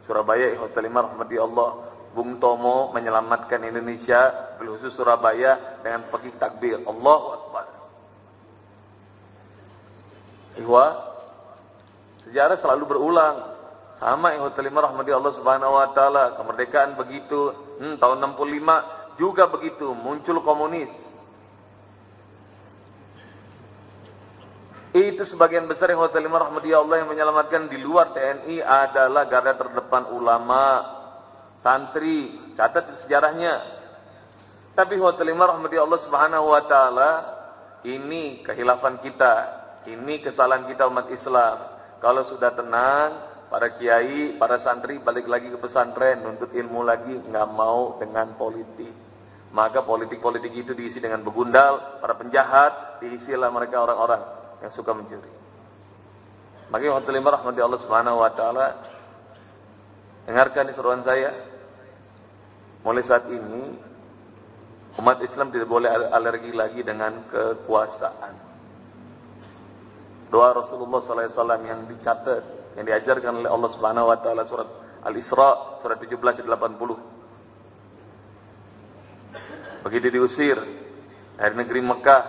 Surabaya Hotel rahmati Allah Bung Tomo menyelamatkan Indonesia, khusus Surabaya dengan pergi takbir. Allahu Akbar. Ihwa, sejarah selalu berulang. Sama yang Hotel rahmati Allah Subhanahu wa taala, kemerdekaan begitu, hmm, tahun 65 juga begitu, muncul komunis. Itu sebagian besar yang Hotel Lima rahmati Allah yang menyelamatkan di luar TNI adalah garda terdepan ulama, santri, catat sejarahnya. Tapi Hotel Lima rahmati Allah Subhanahu wa taala ini kehilafan kita, ini kesalahan kita umat Islam. Kalau sudah tenang, para kiai, para santri balik lagi ke pesantren, nuntut ilmu lagi, nggak mau dengan politik. Maka politik-politik itu diisi dengan begundal, para penjahat, diisilah mereka orang-orang yang suka mencuri. Maka yang lima rahmati Allah Subhanahu wa taala dengarkan seruan saya. Mulai saat ini umat Islam tidak boleh alergi lagi dengan kekuasaan. Doa Rasulullah SAW yang dicatat yang diajarkan oleh Allah Subhanahu wa taala surat Al-Isra surat 17 80. Begitu diusir dari negeri Mekah,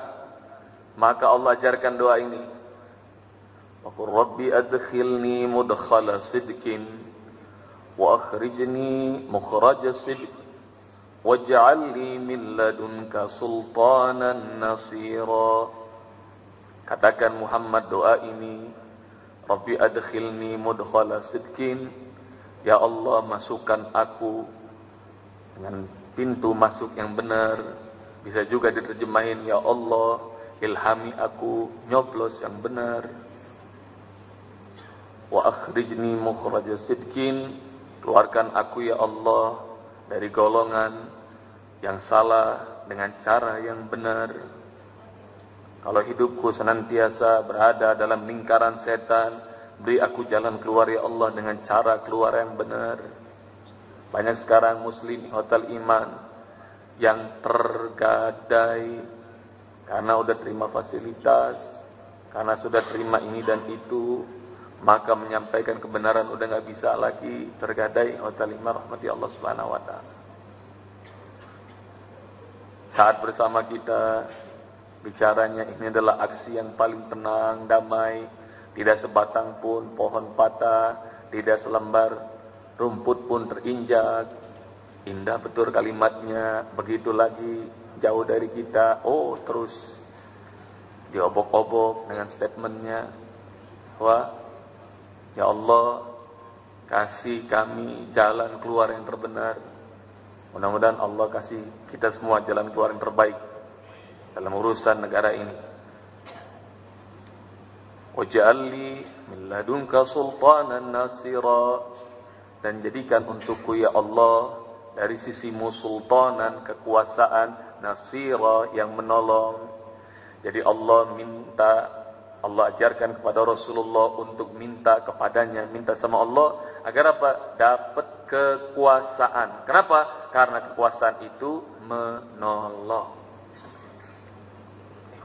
maka Allah ajarkan doa ini. Wa rabbi adkhilni mudkhala sidqin wa akhrijni mukhraja sidq waj'al li min ladunka sultanan nasira. Katakan Muhammad doa ini Rabbi adkhilni mudkhala sidkin Ya Allah masukkan aku dengan pintu masuk yang benar. Bisa juga diterjemahin ya Allah ilhami aku nyoblos yang benar. Wa akhrijni mukhraja sidkin keluarkan aku ya Allah dari golongan yang salah dengan cara yang benar kalau hidupku senantiasa berada dalam lingkaran setan, beri aku jalan keluar ya Allah dengan cara keluar yang benar. Banyak sekarang muslim hotel iman yang tergadai karena udah terima fasilitas, karena sudah terima ini dan itu, maka menyampaikan kebenaran udah nggak bisa lagi tergadai hotel iman rahmati Allah Subhanahu wa taala. Saat bersama kita bicaranya ini adalah aksi yang paling tenang, damai, tidak sebatang pun pohon patah, tidak selembar rumput pun terinjak. Indah betul kalimatnya, begitu lagi jauh dari kita, oh terus diobok-obok dengan statementnya, wah ya Allah kasih kami jalan keluar yang terbenar. Mudah-mudahan Allah kasih kita semua jalan keluar yang terbaik dalam urusan negara ini. Waj'alli min ladunka sultanan nasira dan jadikan untukku ya Allah dari sisimu sultanan kekuasaan nasira yang menolong. Jadi Allah minta Allah ajarkan kepada Rasulullah untuk minta kepadanya, minta sama Allah agar apa? Dapat kekuasaan. Kenapa? Karena kekuasaan itu menolong.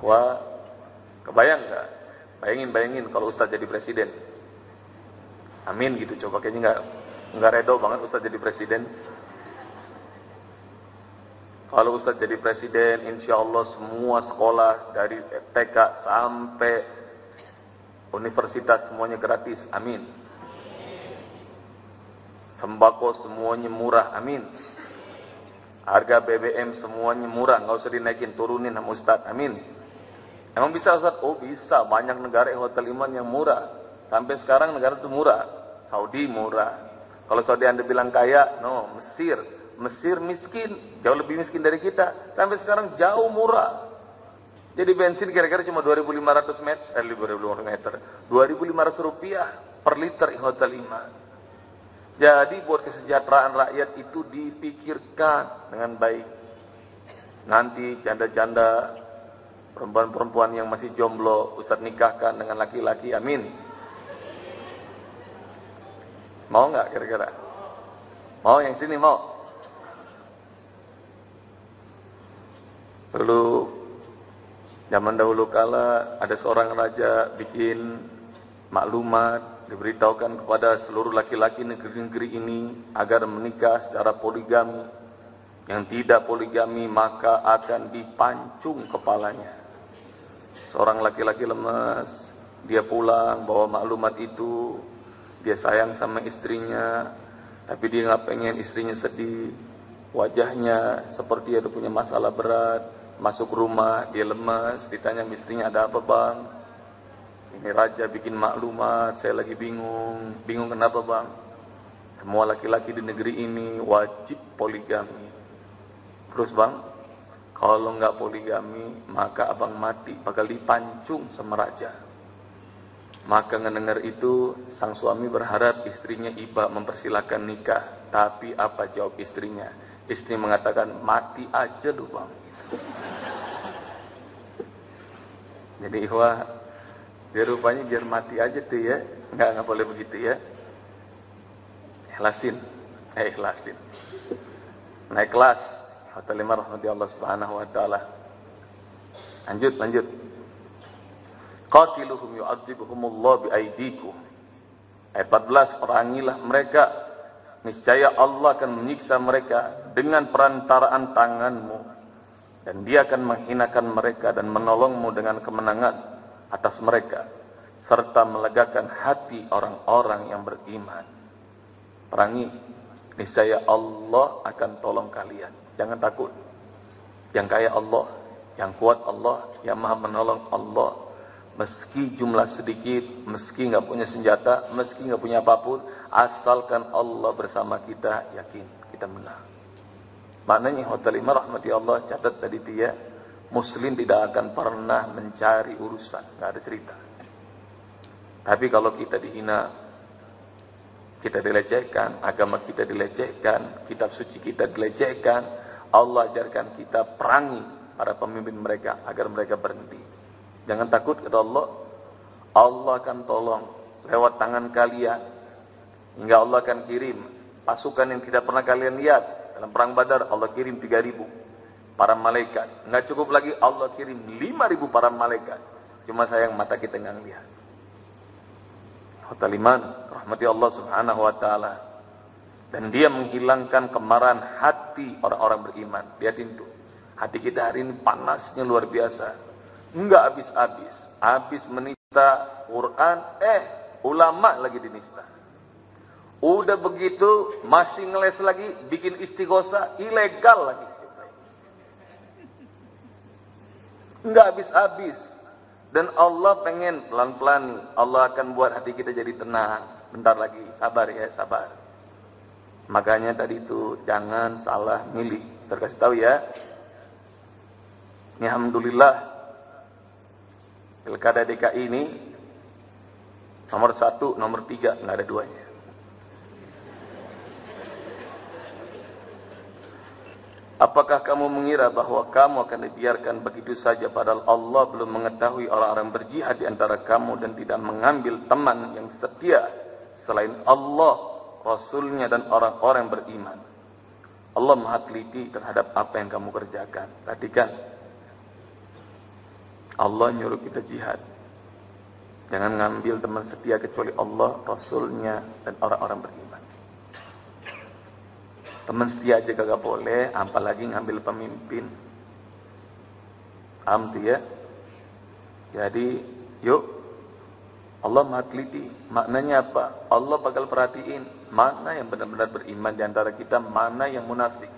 Wah, kebayang nggak? Bayangin, bayangin kalau Ustaz jadi presiden. Amin gitu coba kayaknya nggak nggak redo banget Ustaz jadi presiden. Kalau Ustaz jadi presiden, insya Allah semua sekolah dari TK sampai universitas semuanya gratis. Amin. Sembako semuanya murah. Amin. Harga BBM semuanya murah, nggak usah dinaikin, turunin sama Ustaz. Amin. Emang bisa Ustaz? Oh bisa, banyak negara yang hotel iman yang murah. Sampai sekarang negara itu murah. Saudi murah. Kalau Saudi Anda bilang kaya, no, Mesir. Mesir miskin, jauh lebih miskin dari kita. Sampai sekarang jauh murah. Jadi bensin kira-kira cuma 2.500 meter, eh, 2.500 meter, 2.500 rupiah per liter hotel iman. Jadi buat kesejahteraan rakyat itu dipikirkan dengan baik. Nanti janda-janda Perempuan-perempuan yang masih jomblo Ustadz nikahkan dengan laki-laki Amin Mau nggak kira-kira? Mau yang sini mau? Dulu Zaman dahulu kala ada seorang raja bikin maklumat diberitahukan kepada seluruh laki-laki negeri-negeri ini agar menikah secara poligami. Yang tidak poligami maka akan dipancung kepalanya. Seorang laki-laki lemas, dia pulang bawa maklumat itu, dia sayang sama istrinya, tapi dia nggak pengen istrinya sedih. Wajahnya seperti ada punya masalah berat, masuk rumah dia lemas, ditanya istrinya ada apa bang? Ini raja bikin maklumat, saya lagi bingung. Bingung kenapa bang? Semua laki-laki di negeri ini wajib poligami. Terus bang, kalau nggak poligami, maka abang mati, bakal dipancung sama raja. Maka mendengar itu, sang suami berharap istrinya iba mempersilahkan nikah. Tapi apa jawab istrinya? Istri mengatakan, mati aja lu bang. Jadi wah dia rupanya biar mati aja tuh ya. Enggak, enggak boleh begitu ya. Ikhlasin. Eh, ikhlasin. Naik kelas. Hotel lima rahmati Allah subhanahu wa ta'ala. Lanjut, lanjut. Qatiluhum yu'adzibuhumullah biaidikum. Ayat 14, perangilah mereka. Niscaya Allah akan menyiksa mereka dengan perantaraan tanganmu. Dan dia akan menghinakan mereka dan menolongmu dengan kemenangan atas mereka serta melegakan hati orang-orang yang beriman. Perangi, niscaya Allah akan tolong kalian. Jangan takut. Yang kaya Allah, yang kuat Allah, yang maha menolong Allah. Meski jumlah sedikit, meski nggak punya senjata, meski nggak punya apa pun, asalkan Allah bersama kita, yakin kita menang. Maknanya hotel lima rahmati Allah catat tadi dia Muslim tidak akan pernah mencari urusan, nggak ada cerita. Tapi kalau kita dihina, kita dilecehkan, agama kita dilecehkan, kitab suci kita dilecehkan, Allah ajarkan kita perangi para pemimpin mereka agar mereka berhenti. Jangan takut kata Allah, Allah akan tolong lewat tangan kalian. Hingga Allah akan kirim pasukan yang tidak pernah kalian lihat. Dalam perang Badar Allah kirim 3000 para malaikat. Nggak cukup lagi Allah kirim 5000 para malaikat. Cuma sayang mata kita nggak lihat. Hotaliman rahmati Allah Subhanahu wa taala. Dan dia menghilangkan kemarahan hati orang-orang beriman. Lihat itu. Hati kita hari ini panasnya luar biasa. Enggak habis-habis. Habis menista Quran, eh ulama lagi dinista. Udah begitu masih ngeles lagi bikin istighosa ilegal lagi. Enggak habis-habis. Dan Allah pengen pelan-pelan Allah akan buat hati kita jadi tenang. Bentar lagi, sabar ya, sabar. Makanya tadi itu jangan salah milih. Terkasih tahu ya. Ini Alhamdulillah Pilkada DKI ini nomor satu, nomor tiga, nggak ada duanya. Apakah kamu mengira bahwa kamu akan dibiarkan begitu saja padahal Allah belum mengetahui orang-orang berjihad di antara kamu dan tidak mengambil teman yang setia selain Allah, Rasulnya dan orang-orang beriman. Allah maha teliti terhadap apa yang kamu kerjakan. Perhatikan. Allah nyuruh kita jihad. Jangan ngambil teman setia kecuali Allah, Rasulnya dan orang-orang beriman. Teman setia aja kagak boleh, apalagi ngambil pemimpin. Paham ya? Jadi, yuk Allah maha. Maknanya apa? Allah bakal perhatiin mana yang benar-benar beriman di antara kita, mana yang munafik.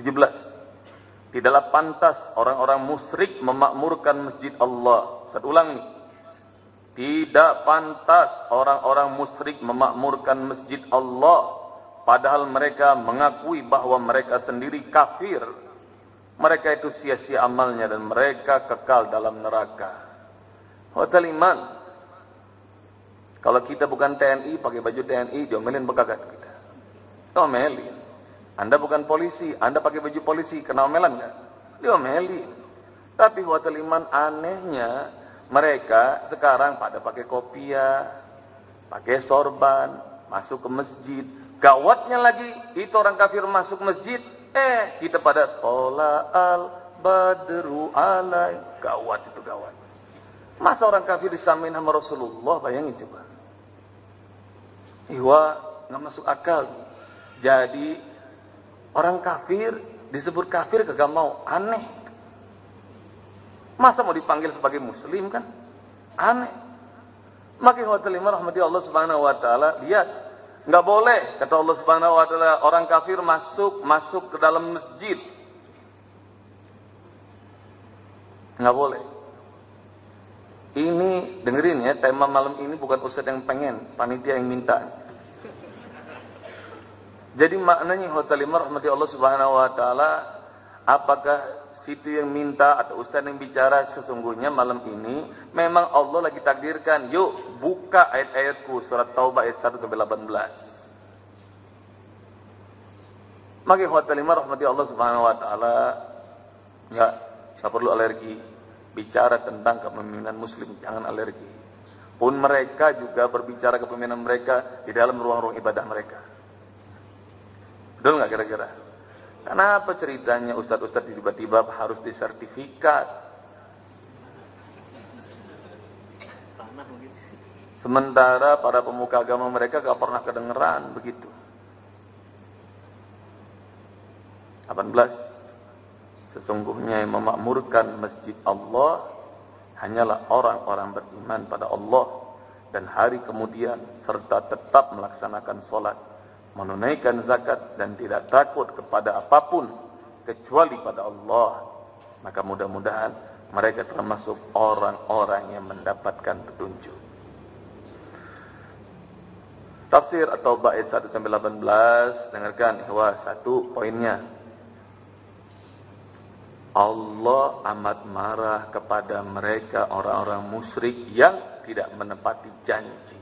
17. Tidaklah pantas orang-orang musyrik memakmurkan masjid Allah. Saya ulang nih. Tidak pantas orang-orang musyrik memakmurkan masjid Allah Padahal mereka mengakui bahwa mereka sendiri kafir. Mereka itu sia-sia amalnya dan mereka kekal dalam neraka. Hotel iman. Kalau kita bukan TNI, pakai baju TNI, diomelin bekagat kita. Diomelin. Anda bukan polisi, Anda pakai baju polisi, kena omelan nggak? Diomelin. Tapi hotel iman anehnya, mereka sekarang pada pakai kopiah, pakai sorban, masuk ke masjid, Gawatnya lagi, itu orang kafir masuk masjid, eh kita pada tola al badru alai. Gawat itu gawat. Masa orang kafir disamain sama Rasulullah? Bayangin coba. Iwa nggak masuk akal. Jadi orang kafir disebut kafir kagak mau aneh. Masa mau dipanggil sebagai muslim kan? Aneh. Maka hotel lima rahmati Allah subhanahu wa ta'ala lihat nggak boleh kata Allah subhanahu wa ta'ala orang kafir masuk masuk ke dalam masjid nggak boleh ini dengerin ya, tema malam ini bukan Ustaz yang pengen, panitia yang minta. Jadi maknanya hotel lima rahmati Allah subhanahu wa ta'ala, apakah situ yang minta atau Ustaz yang bicara sesungguhnya malam ini, memang Allah lagi takdirkan, yuk buka ayat-ayatku, surat Taubah ayat 1 ke 18. Maka hotel lima rahmati Allah subhanahu wa ta'ala, enggak, enggak perlu alergi bicara tentang kepemimpinan muslim, jangan alergi. Pun mereka juga berbicara kepemimpinan mereka di dalam ruang-ruang ibadah mereka. Betul nggak kira-kira? Kenapa ceritanya ustadz-ustadz tiba-tiba harus disertifikat? Sementara para pemuka agama mereka gak pernah kedengeran begitu. 18 Sesungguhnya yang memakmurkan masjid Allah hanyalah orang-orang beriman pada Allah dan hari kemudian serta tetap melaksanakan solat, menunaikan zakat dan tidak takut kepada apa pun kecuali pada Allah. Maka mudah-mudahan mereka termasuk orang-orang yang mendapatkan petunjuk. Tafsir atau bait 1 sampai 18 dengarkan ihwa satu poinnya Allah amat marah kepada mereka orang-orang musyrik yang tidak menepati janji.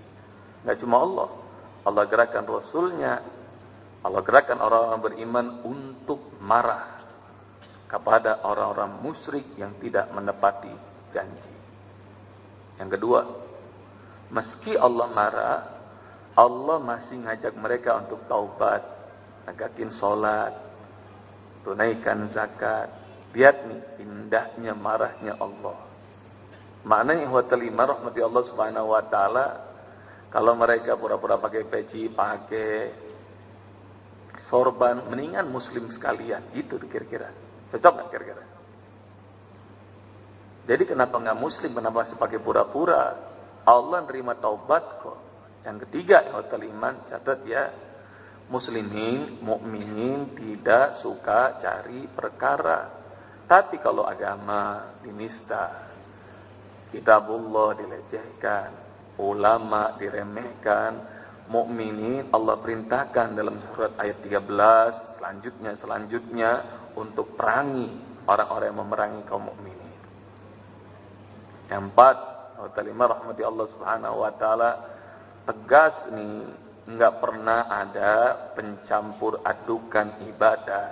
Tidak cuma Allah. Allah gerakkan Rasulnya. Allah gerakkan orang-orang beriman untuk marah kepada orang-orang musyrik yang tidak menepati janji. Yang kedua, meski Allah marah, Allah masih ngajak mereka untuk taubat, negakin sholat, tunaikan zakat, Lihat nih indahnya marahnya Allah. Maknanya wa lima rahmati Allah subhanahu wa ta'ala. Kalau mereka pura-pura pakai peci, pakai sorban, mendingan muslim sekalian. Gitu kira-kira. Cocok nggak kira-kira? Jadi kenapa nggak muslim, kenapa masih pakai pura-pura? Allah nerima taubat kok. Yang ketiga, hotel iman, catat ya, muslimin, mukminin tidak suka cari perkara tapi kalau agama dinista, kitabullah dilecehkan, ulama diremehkan, mukminin Allah perintahkan dalam surat ayat 13 selanjutnya selanjutnya untuk perangi orang-orang yang memerangi kaum mukminin. Yang empat, kelima rahmati Allah Subhanahu wa taala tegas nih enggak pernah ada pencampur adukan ibadah.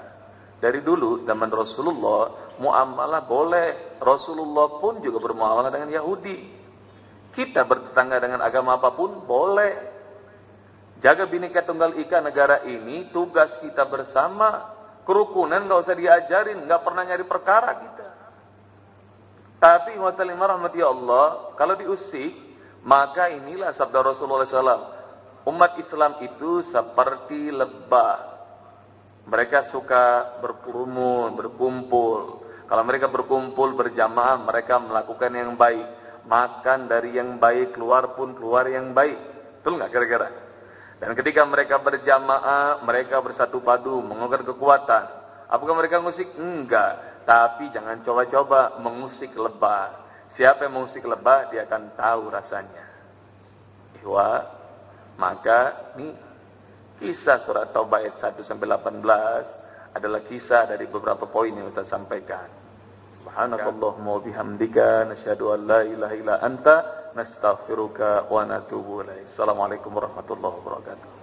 Dari dulu zaman Rasulullah muamalah boleh. Rasulullah pun juga bermuamalah dengan Yahudi. Kita bertetangga dengan agama apa pun boleh. Jaga bineka tunggal ika negara ini tugas kita bersama. Kerukunan nggak usah diajarin, nggak pernah nyari perkara kita. Tapi wa rahmati Allah, kalau diusik, maka inilah sabda Rasulullah SAW. Umat Islam itu seperti lebah. Mereka suka berkerumun, berkumpul. Kalau mereka berkumpul berjamaah, mereka melakukan yang baik. Makan dari yang baik, keluar pun keluar yang baik. Betul nggak kira-kira? Dan ketika mereka berjamaah, mereka bersatu padu, mengukir kekuatan. Apakah mereka musik? Enggak. Tapi jangan coba-coba mengusik lebah. Siapa yang mengusik lebah, dia akan tahu rasanya. Ihwa, maka ini kisah surat Taubah ayat 1 sampai 18 adalah kisah dari beberapa poin yang saya sampaikan. Subhanakallahumma wa bihamdika nasyhadu an la ilaha illa anta nastaghfiruka wa natubu ilaik. Assalamualaikum warahmatullahi wabarakatuh.